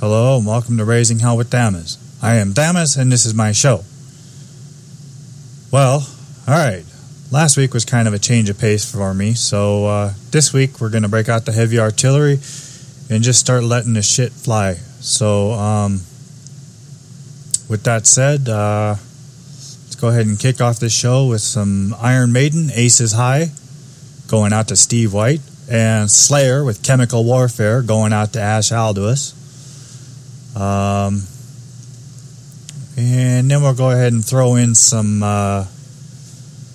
Hello and welcome to Raising Hell with Thamuz. I am Thamuz and this is my show. Well, alright. Last week was kind of a change of pace for me, so uh, this week we're going to break out the heavy artillery and just start letting the shit fly. So, um, with that said, uh, let's go ahead and kick off this show with some Iron Maiden, Aces High, going out to Steve White, and Slayer with Chemical Warfare, going out to Ash Aldous. Um, and then we'll go ahead and throw in some uh,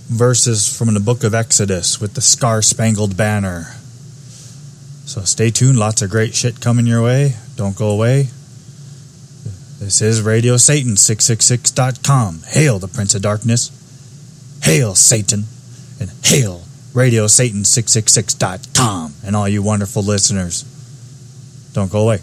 verses from the book of Exodus with the Scar Spangled Banner. So stay tuned, lots of great shit coming your way. Don't go away. This is Radio Satan 666.com. Hail the Prince of Darkness. Hail Satan. And hail Radio Satan 666.com. And all you wonderful listeners. Don't go away.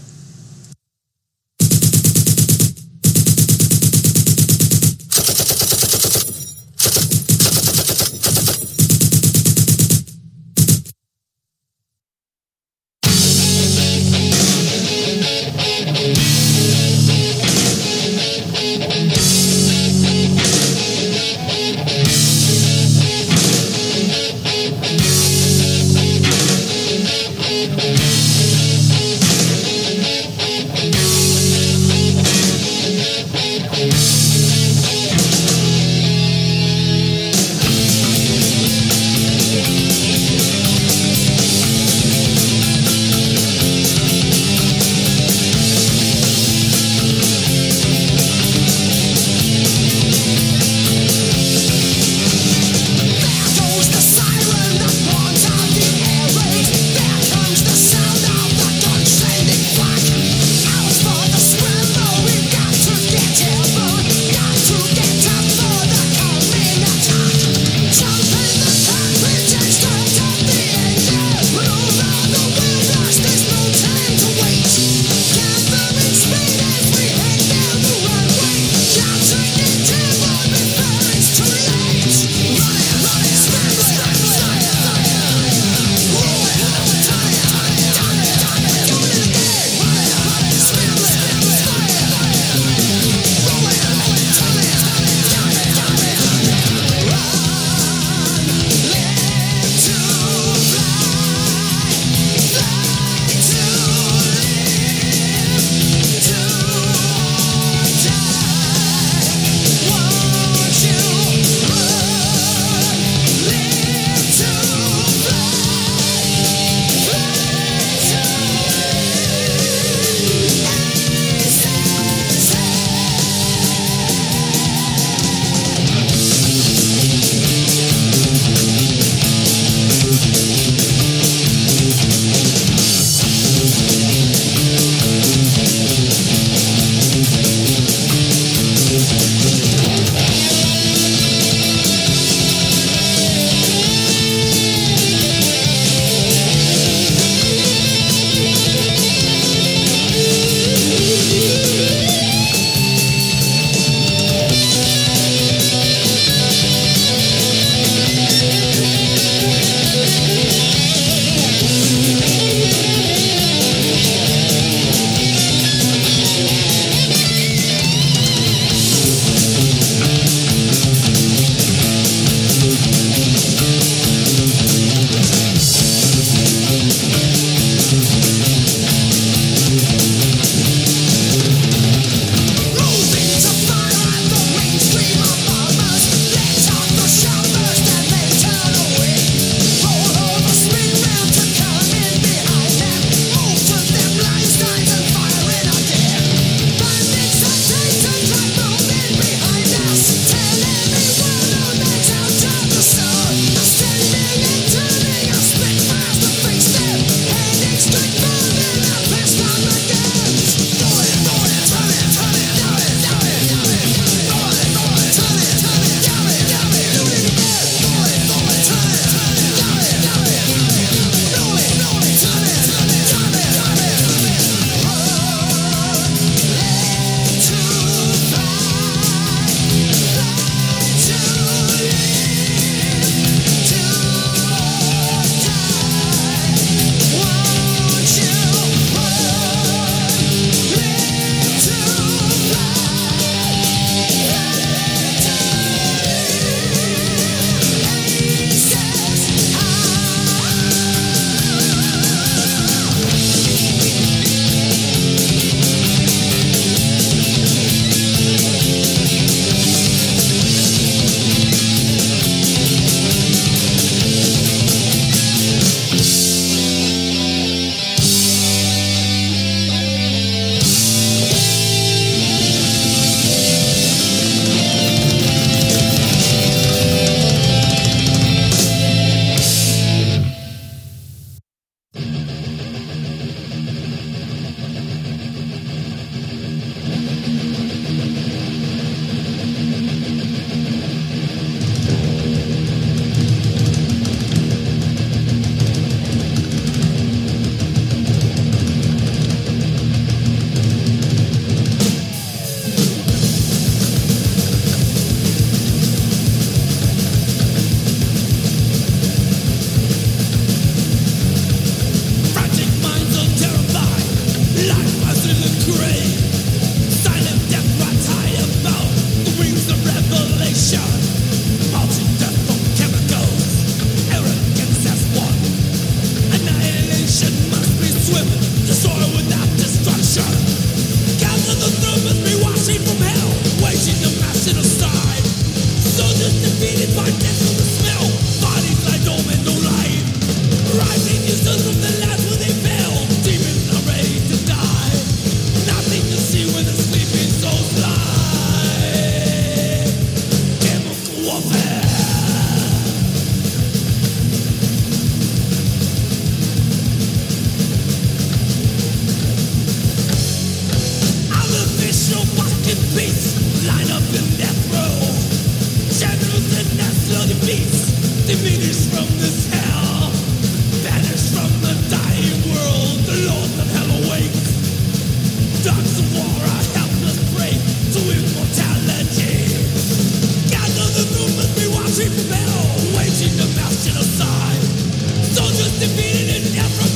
Defeated and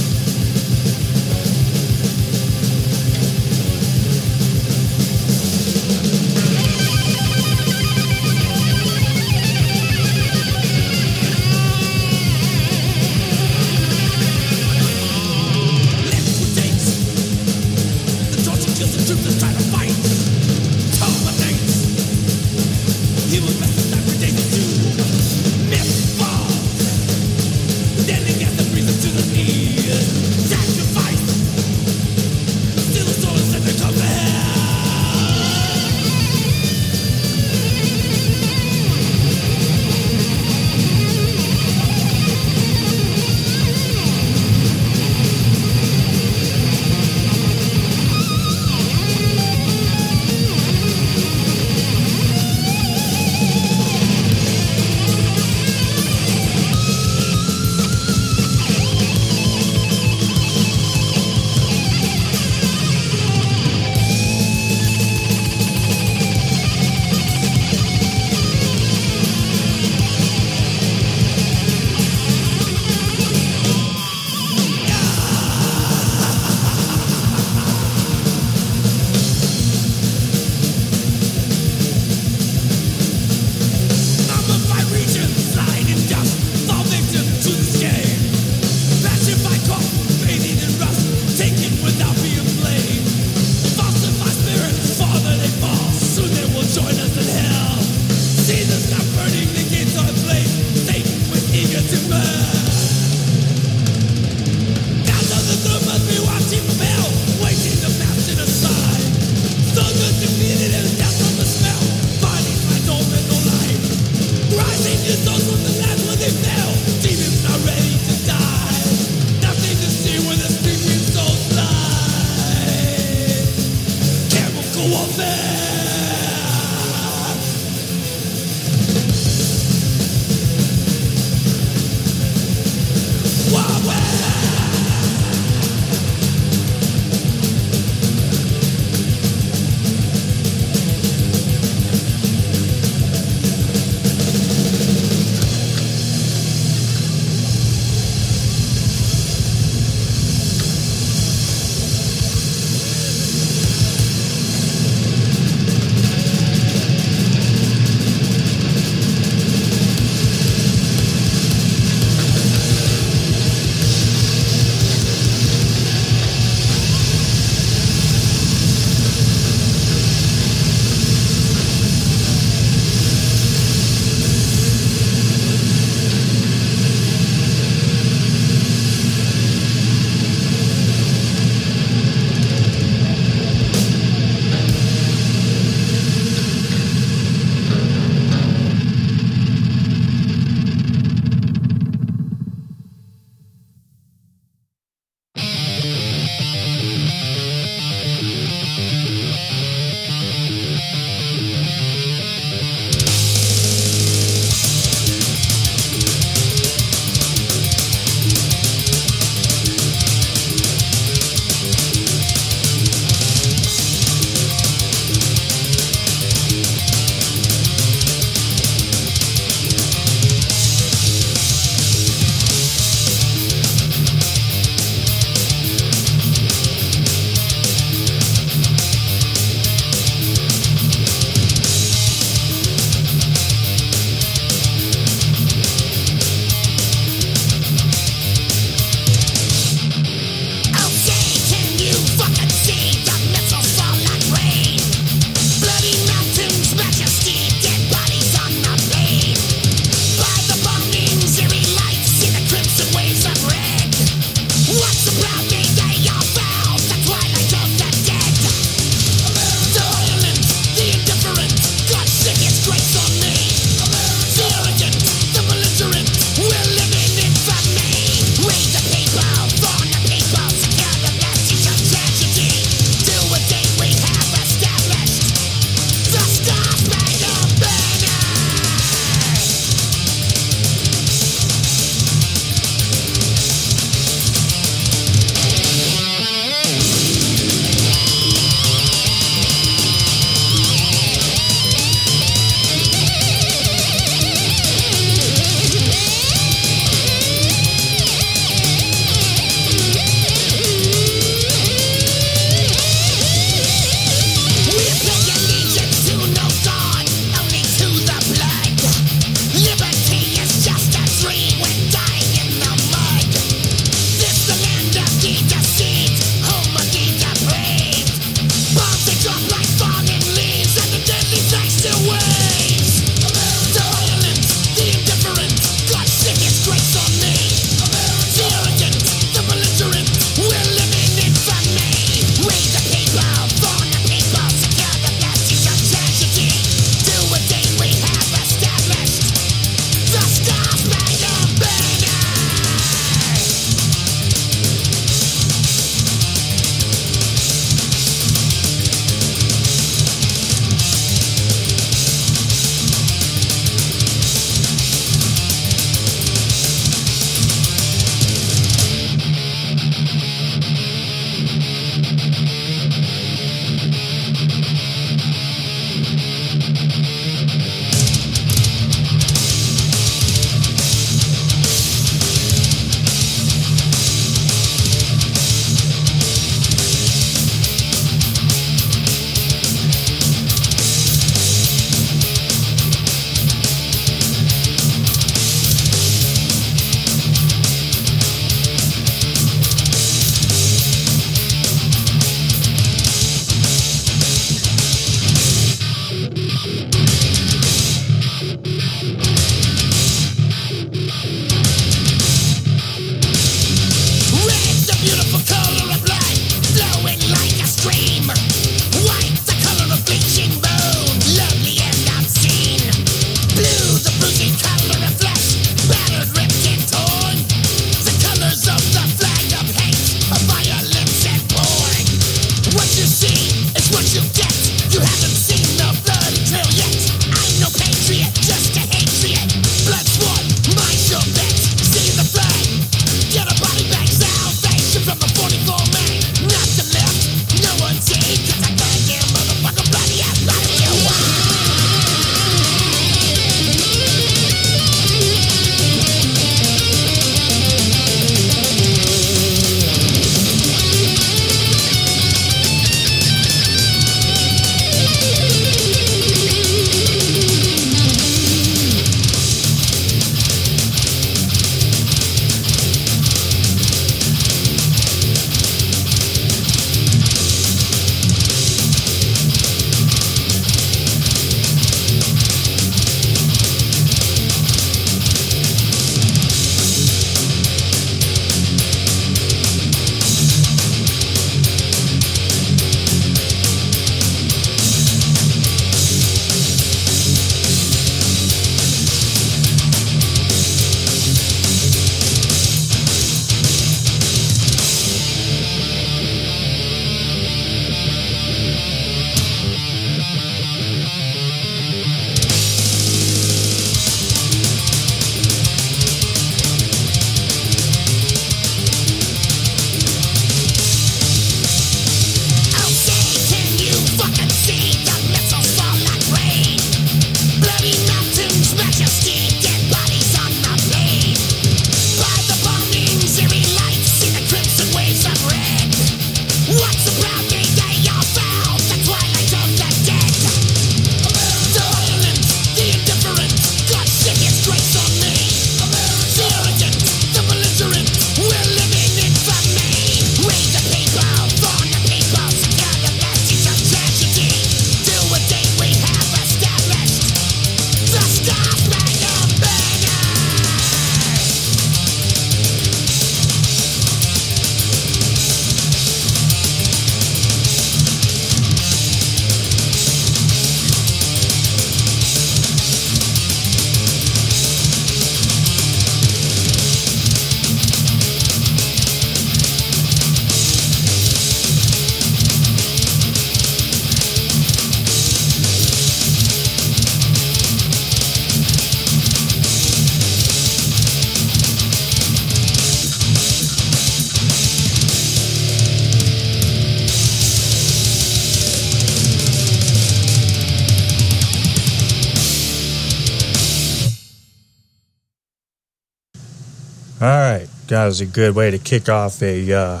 a good way to kick off a uh,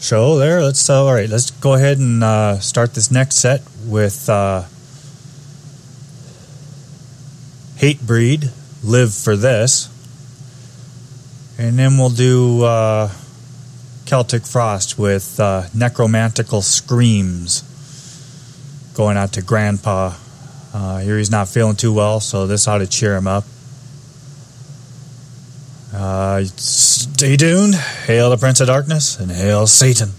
show there. Let's uh, all right. Let's go ahead and uh, start this next set with uh, Hatebreed. Live for this, and then we'll do uh, Celtic Frost with uh, Necromantical Screams. Going out to Grandpa. here he's not feeling too well, so this ought to cheer him up. Uh, stay tuned. Hail the Prince of Darkness and hail Satan.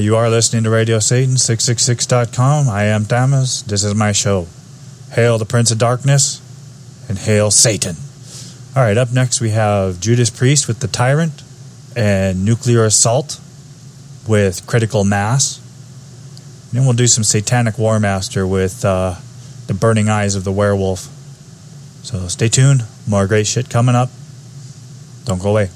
You are listening to Radio Satan 666.com. I am Thamuz. This is my show. Hail the Prince of Darkness and hail Satan. All right, up next we have Judas Priest with The Tyrant and Nuclear Assault with Critical Mass. And then we'll do some Satanic Warmaster with uh, The Burning Eyes of the Werewolf. So stay tuned. More great shit coming up. Don't go away.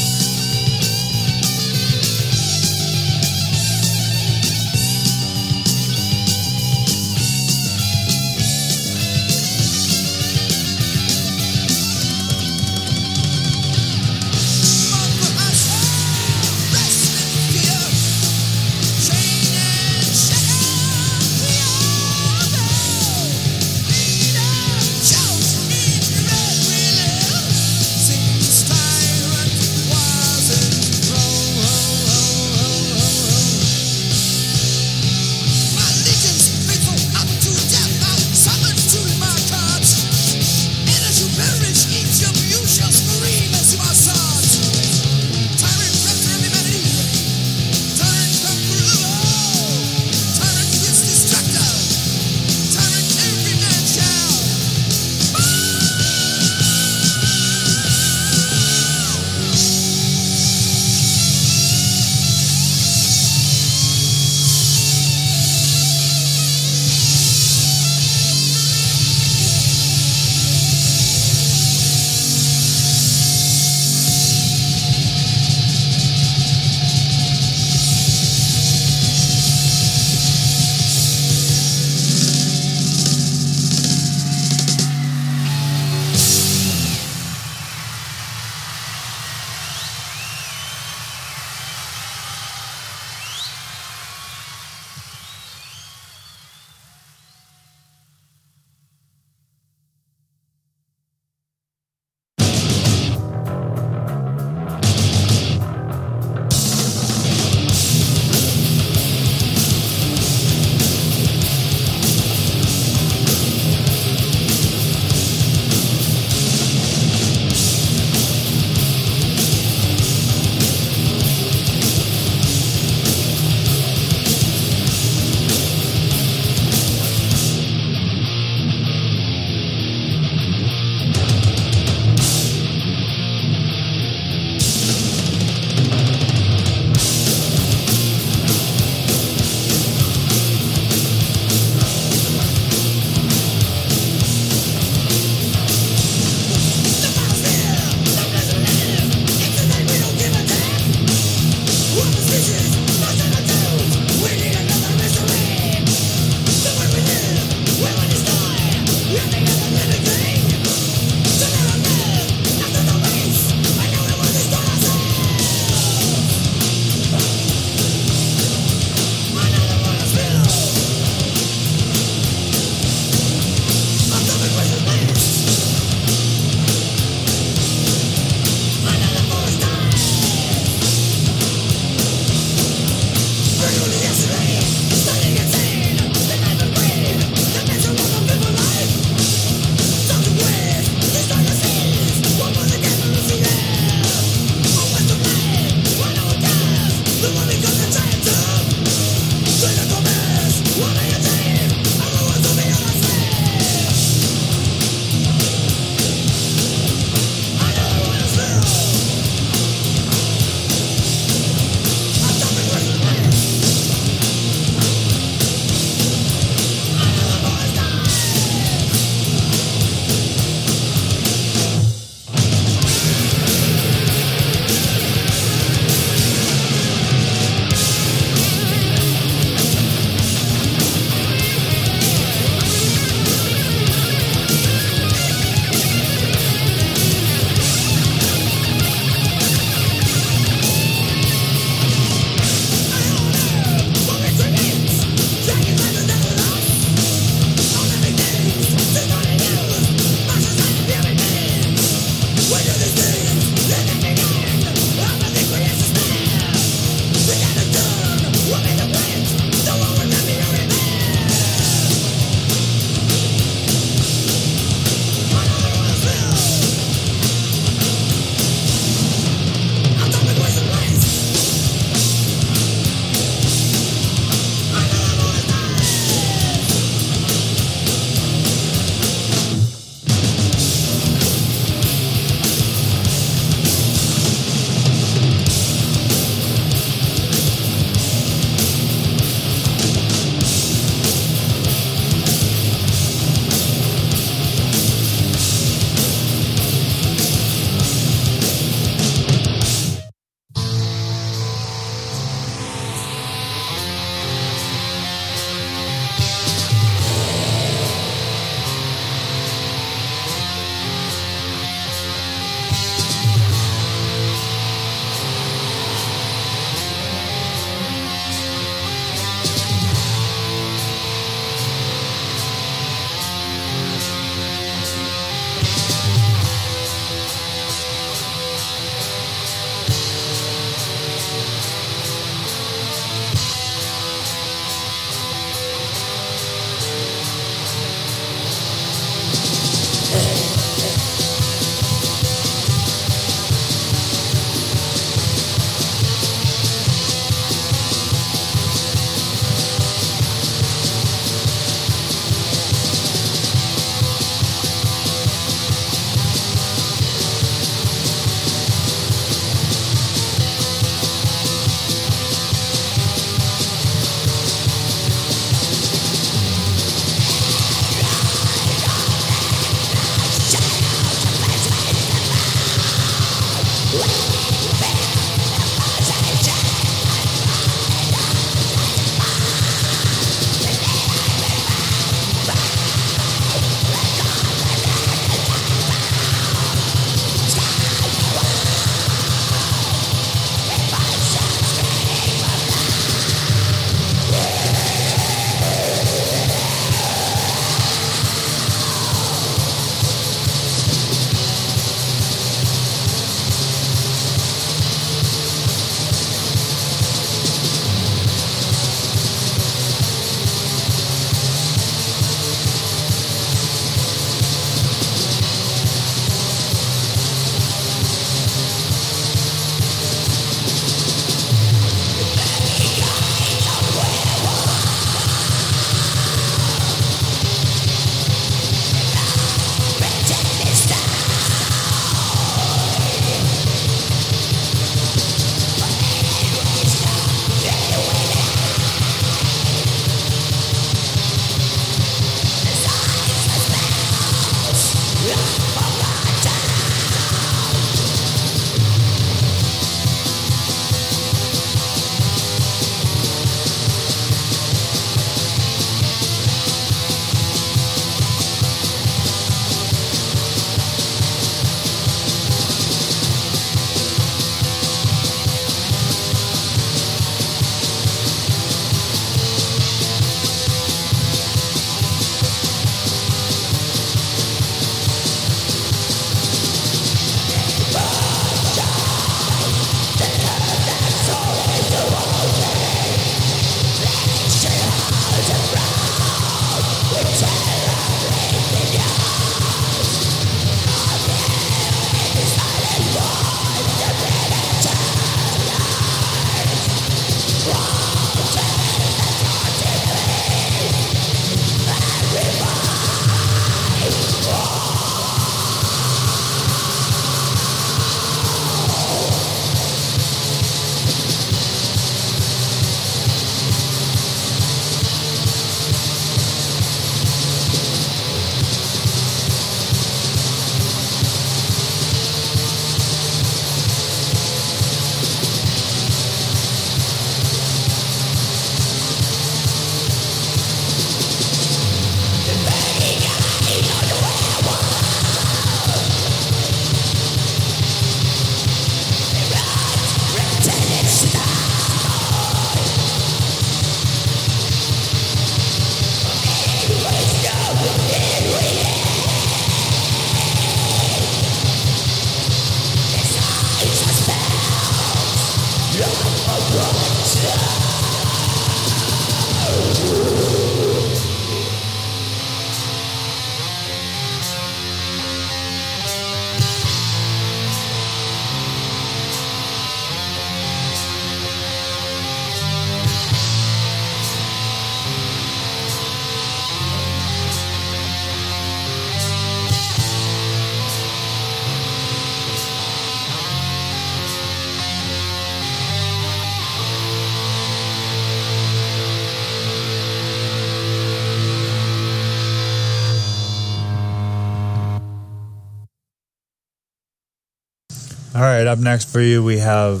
Right, up next for you, we have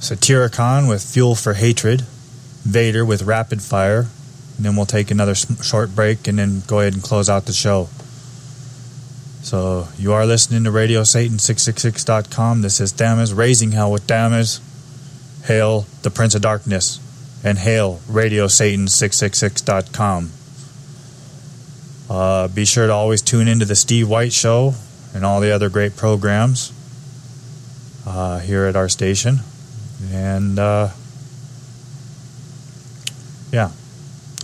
Satyricon with Fuel for Hatred, Vader with Rapid Fire, and then we'll take another short break and then go ahead and close out the show. So you are listening to Radio Satan 666.com. This is Thamuz, Raising Hell with Thamuz. Hail the Prince of Darkness and hail Radio Satan 666.com. Uh, be sure to always tune into the Steve White Show and all the other great programs uh, here at our station. And uh, yeah,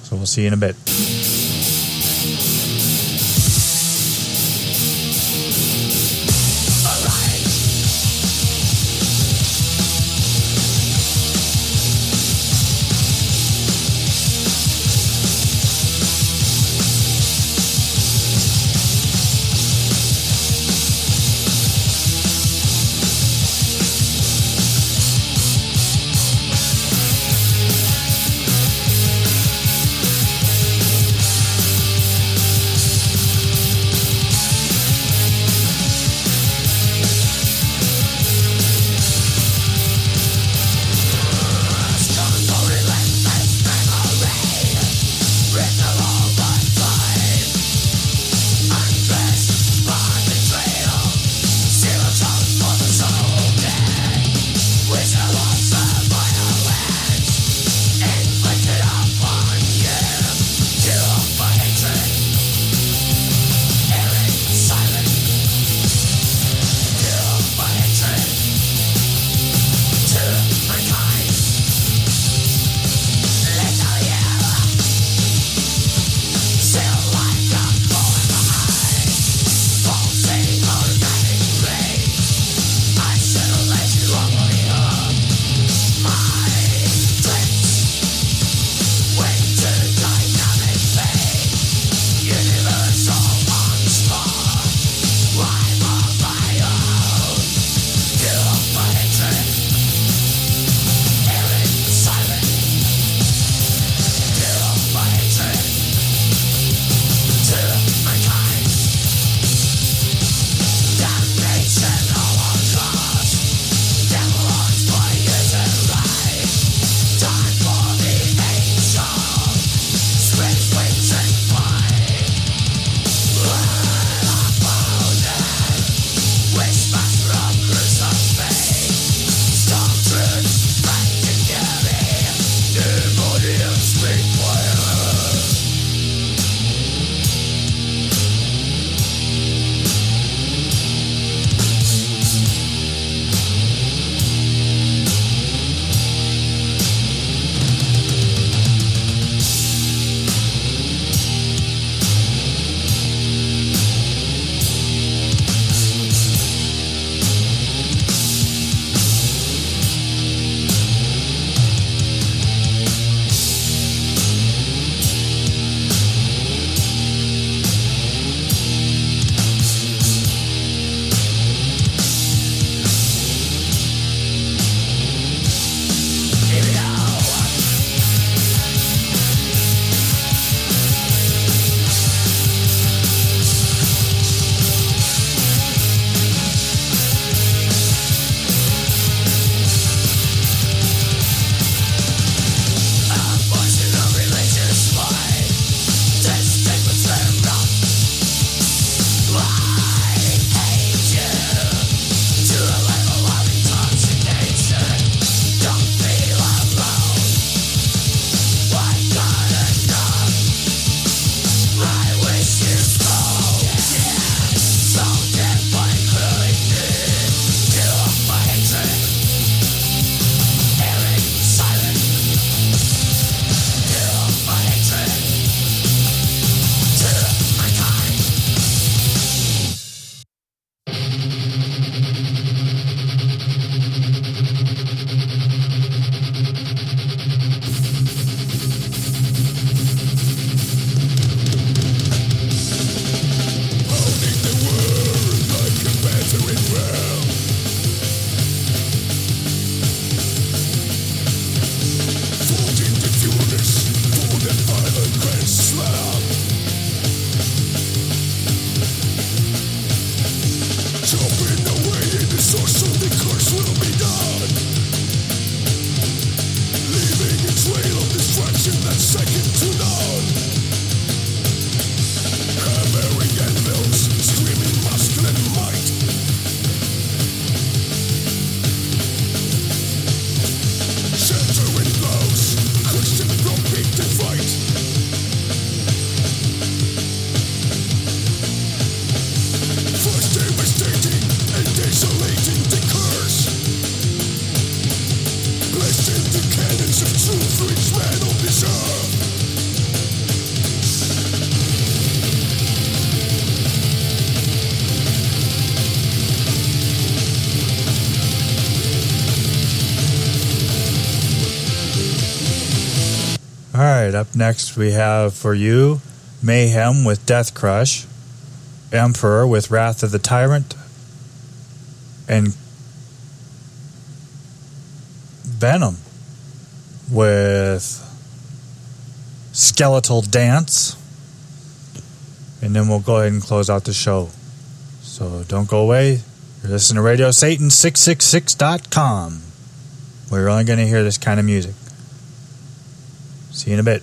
so we'll see you in a bit. Next we have for you Mayhem with Deathcrush, Emperor with Wrath of the Tyrant, and Venom with Skeletal Dance. And then we'll go ahead and close out the show. So don't go away. You're listening to Radio Satan 666.com. We're only going to hear this kind of music. See you in a bit.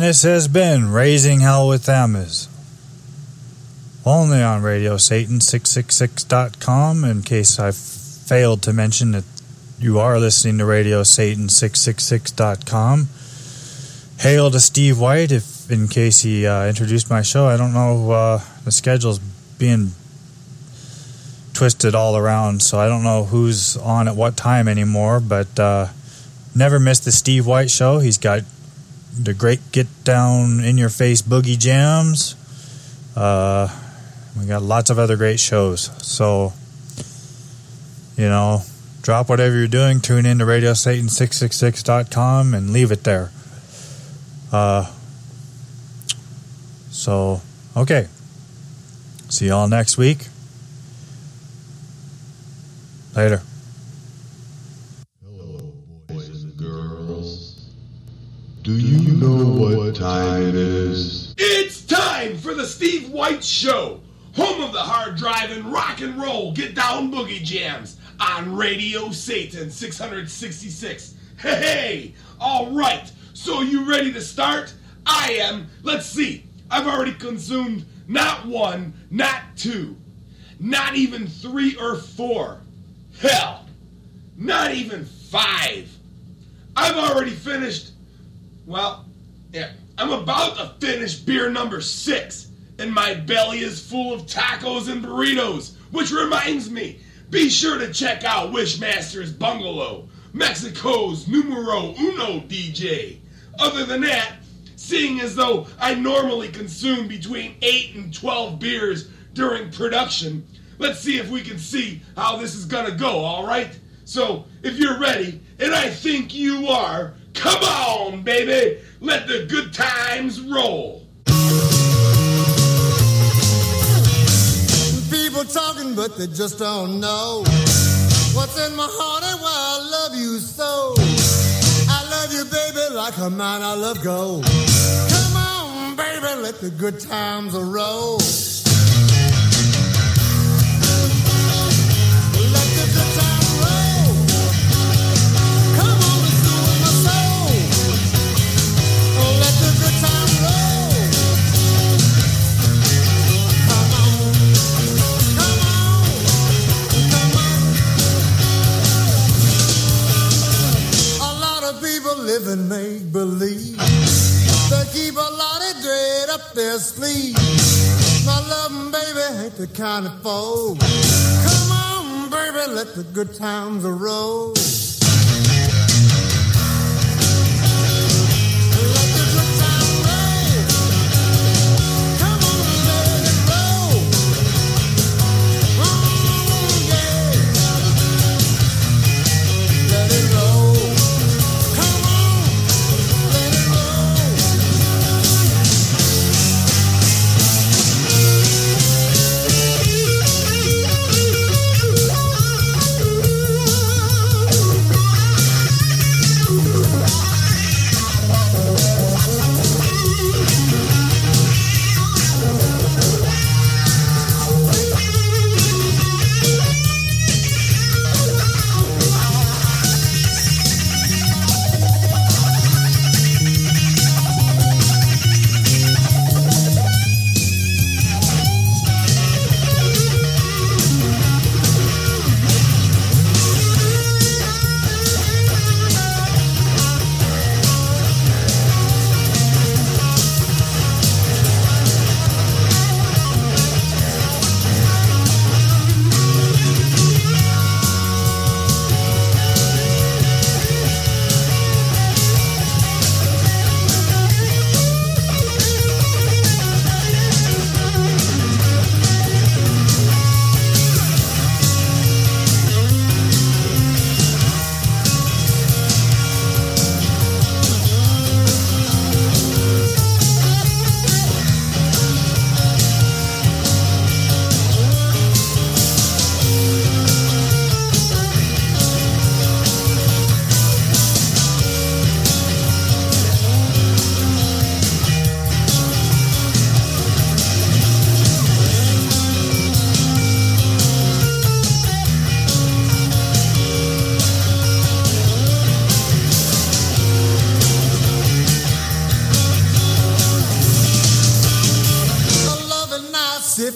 And this has been Raising Hell with Thamuz. Only on RadioSatan666.com. In case I failed to mention that you are listening to Radio RadioSatan666.com. Hail to Steve White, if in case he uh, introduced my show. I don't know, uh, the schedule's being twisted all around, so I don't know who's on at what time anymore, but uh, never miss the Steve White show. He's got the great get down in your face boogie jams. Uh, we got lots of other great shows. So, you know, drop whatever you're doing, tune in to RadioSatan666.com and leave it there. Uh, so, okay. See y'all next week. Later. Do you know what time it is? It's time for the Steve White Show, home of the hard driving rock and roll get down boogie jams on Radio Satan 666. Hey, hey, all right. So you ready to start? I am. Let's see. I've already consumed not one, not two, not even three or four. Hell, not even five. I've already finished. Well, yeah, I'm about to finish beer number six, and my belly is full of tacos and burritos. Which reminds me, be sure to check out Wishmaster's Bungalow, Mexico's numero uno DJ. Other than that, seeing as though I normally consume between 8 and 12 beers during production, let's see if we can see how this is gonna go, alright? So, if you're ready, and I think you are, come on, baby! Let the good times roll! People talking, but they just don't know what's in my heart and why I love you so. I love you, baby, like a man I love gold. Come on, baby, let the good times roll. Live in make believe. They keep a lot of dread up their sleeve. My loving baby ain't the kind of fool. Come on, baby, let the good times roll.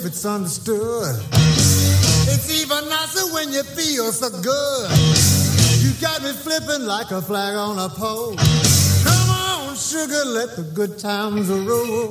Misunderstood. It's even nicer when you feel so good. You got me flipping like a flag on a pole. Come on, sugar, let the good times roll.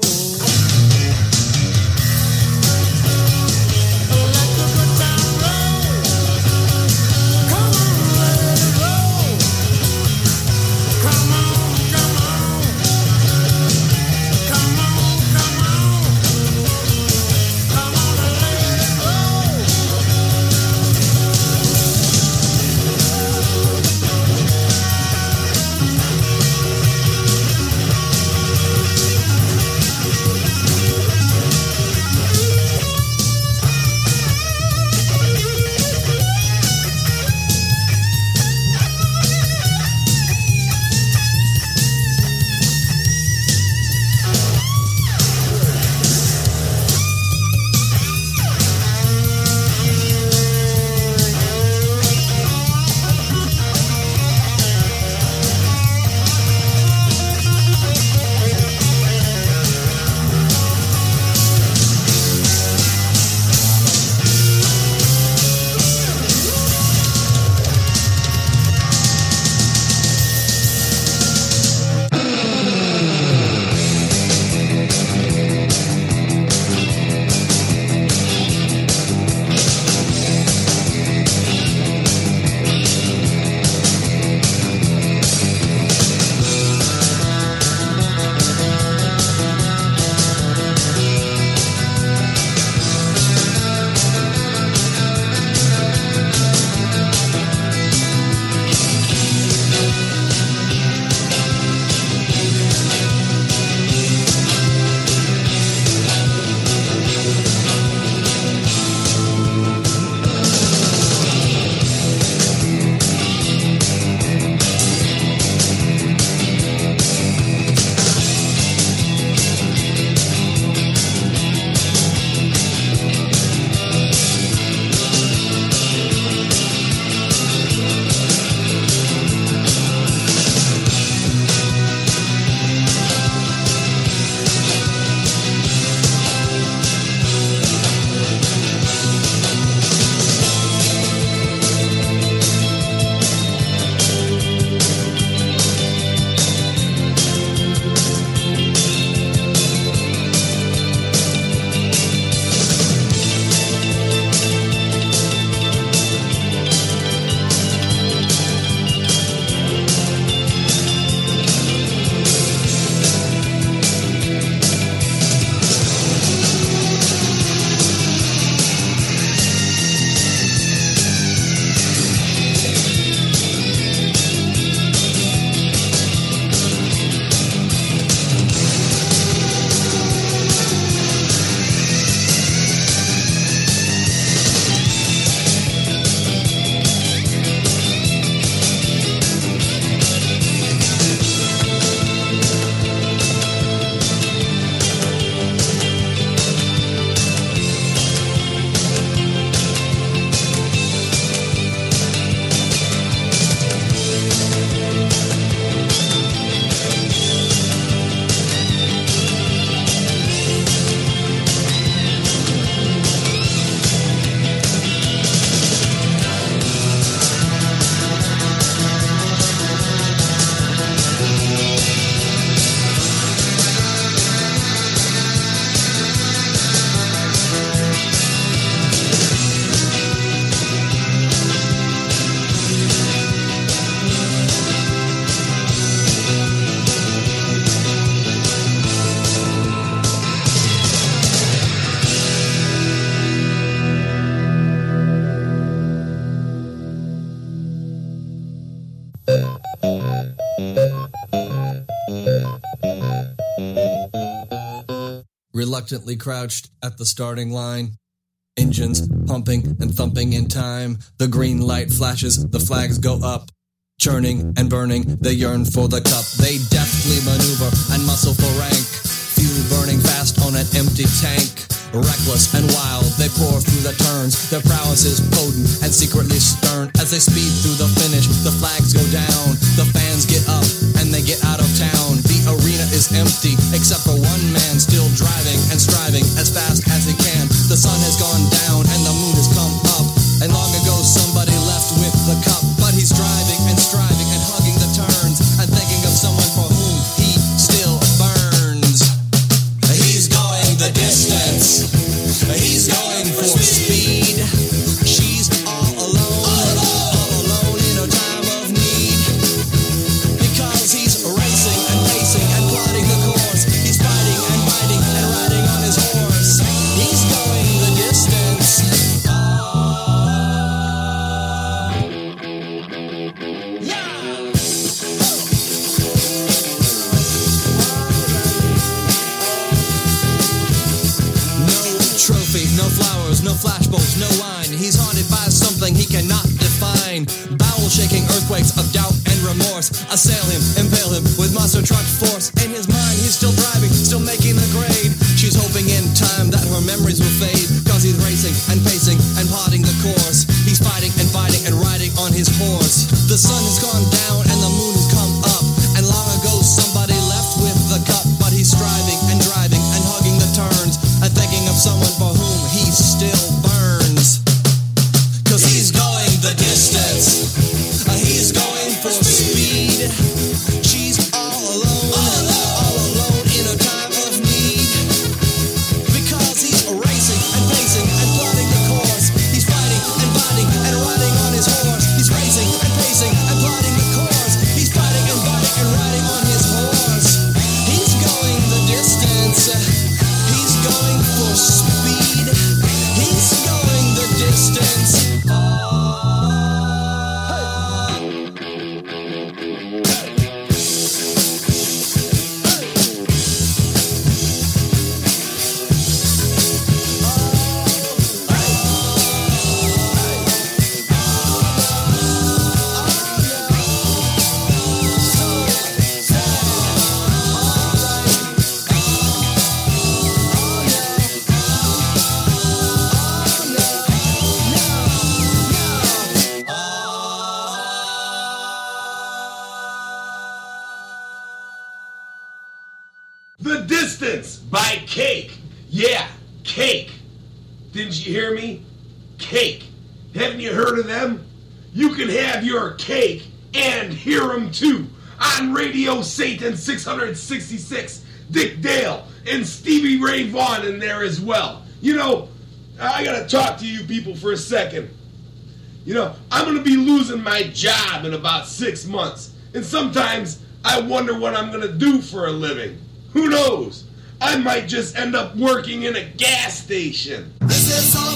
Reluctantly crouched at the starting line. Engines pumping and thumping in time. The green light flashes, the flags go up. Churning and burning, they yearn for the cup. They deftly maneuver and muscle for rank. Fuel burning fast on an empty tank. Reckless and wild, they pour through the turns. Their prowess is potent and secretly stern. As they speed through the finish, the flags go down. The fans get up and they get out of town is empty, except for one man still driving and striving as fast as he can. The sun has gone down and assail him, impale him with monster truck force The Distance by Cake. Yeah, Cake. Didn't you hear me? Cake. Haven't you heard of them? You can have your cake and hear them too on Radio Satan 666. Dick Dale and Stevie Ray Vaughan in there as well. You know, I gotta talk to you people for a second. You know, I'm gonna be losing my job in about six months, and sometimes I wonder what I'm gonna do for a living. Who knows? I might just end up working in a gas station. This is all.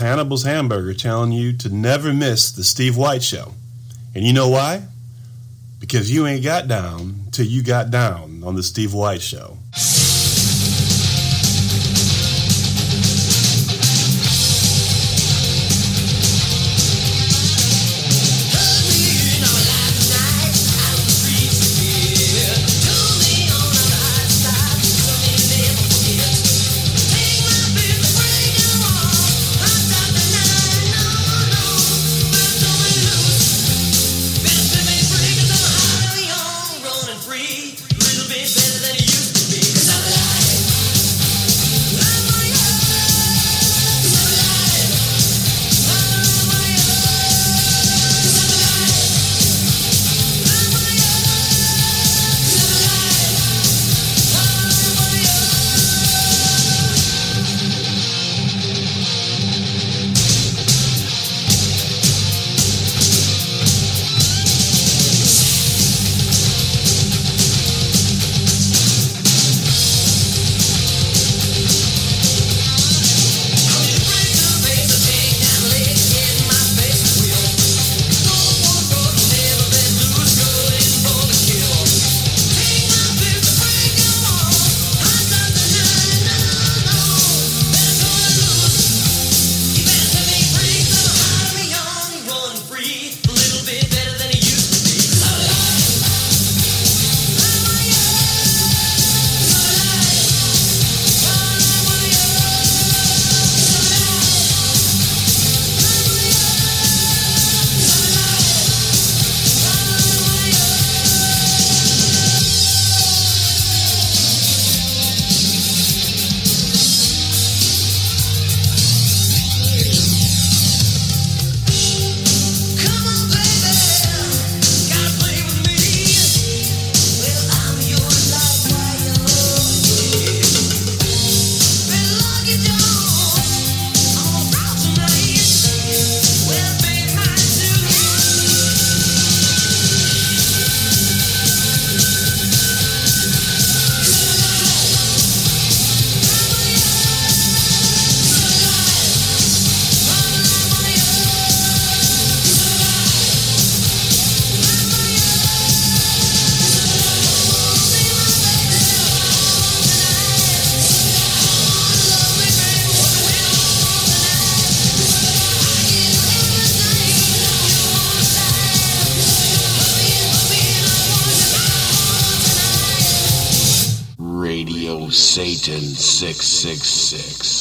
Hannibal's Hamburger telling you to never miss the Steve White Show. And you know why? Because you ain't got down till you got down on the Steve White Show. 666.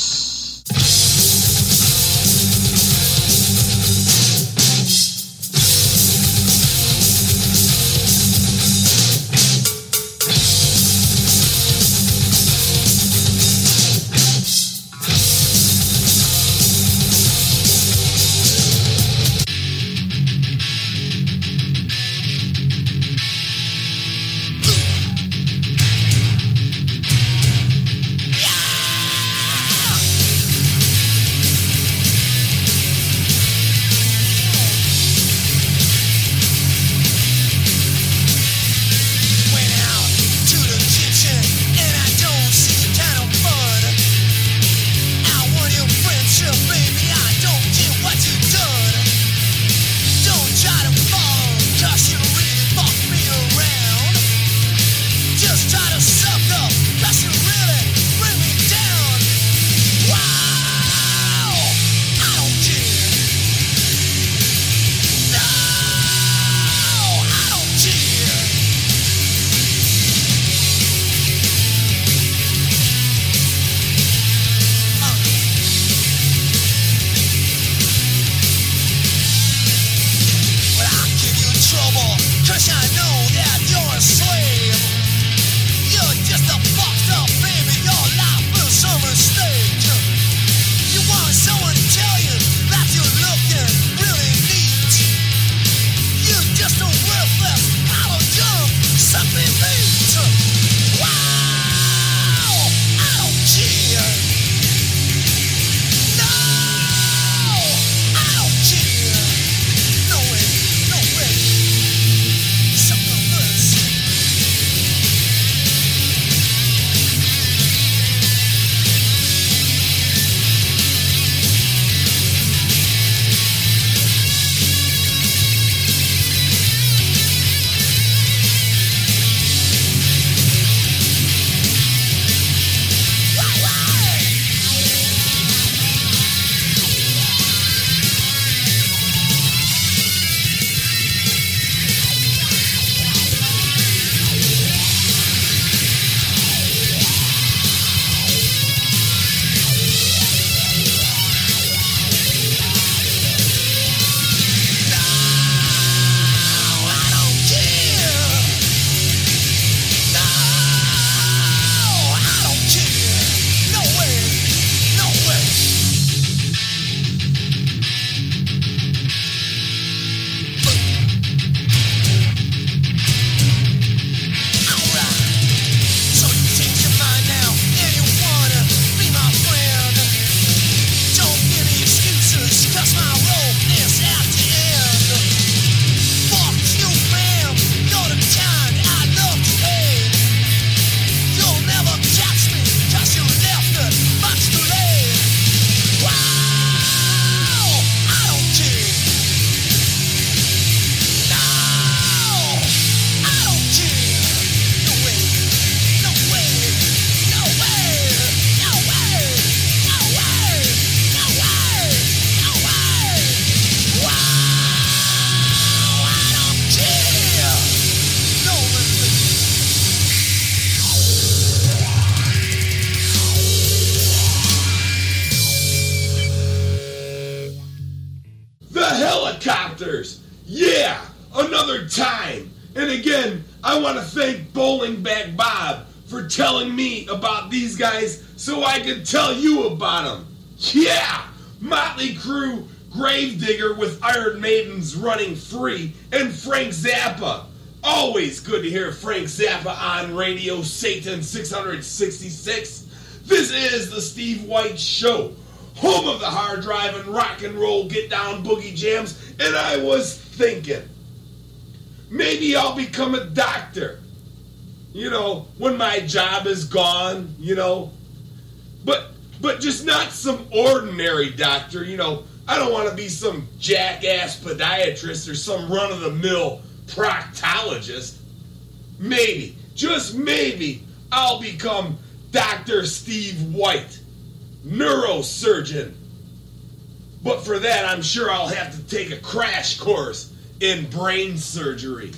I could tell you about them. Yeah, Motley Crue, Gravedigger with Iron Maidens running free, and Frank Zappa. Always good to hear Frank Zappa on Radio Satan 666. This is the Steve White Show, home of the hard drive and rock and roll get down boogie jams. And I was thinking, maybe I'll become a doctor. You know, when my job is gone, you know. But but just not some ordinary doctor, you know. I don't want to be some jackass podiatrist or some run of the mill proctologist. Maybe, just maybe, I'll become Dr. Steve White, neurosurgeon. But for that, I'm sure I'll have to take a crash course in brain surgery.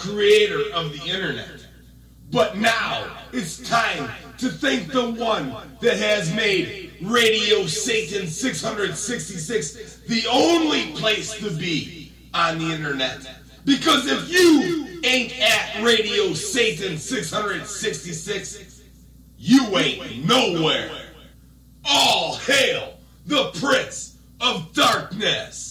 Creator of the internet. But now it's time to thank the one that has made Radio Satan 666 the only place to be on the internet. Because if you ain't at Radio Satan 666, you ain't nowhere. All hail the Prince of Darkness.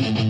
Thank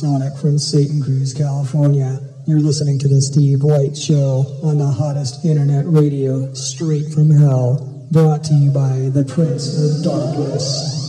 Sonic from Satan Cruz, California. You're listening to the Steve White Show on the hottest internet radio, straight from hell, brought to you by the Prince of Darkness.